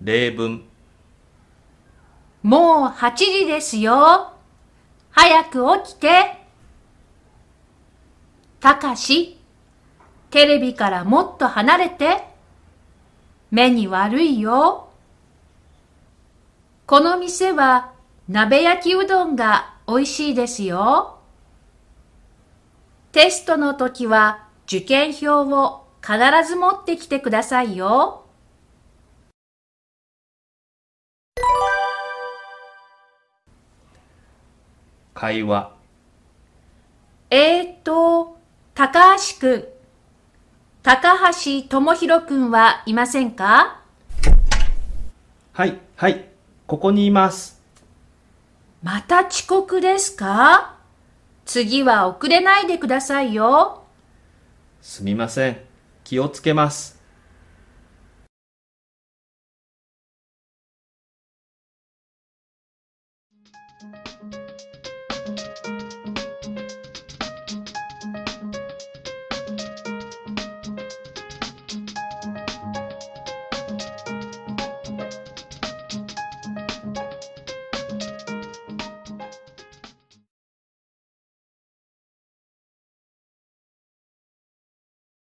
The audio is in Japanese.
例文もう8時ですよ。早く起きて。たかし、テレビからもっと離れて。目に悪いよ。この店は鍋焼きうどんが美味しいですよ。テストの時は受験票を必ず持ってきてくださいよ。会話。えーと、高橋くん。高橋智弘くんはいませんか？はいはいここにいます。また遅刻ですか？次は遅れないでくださいよ。すみません。気をつけます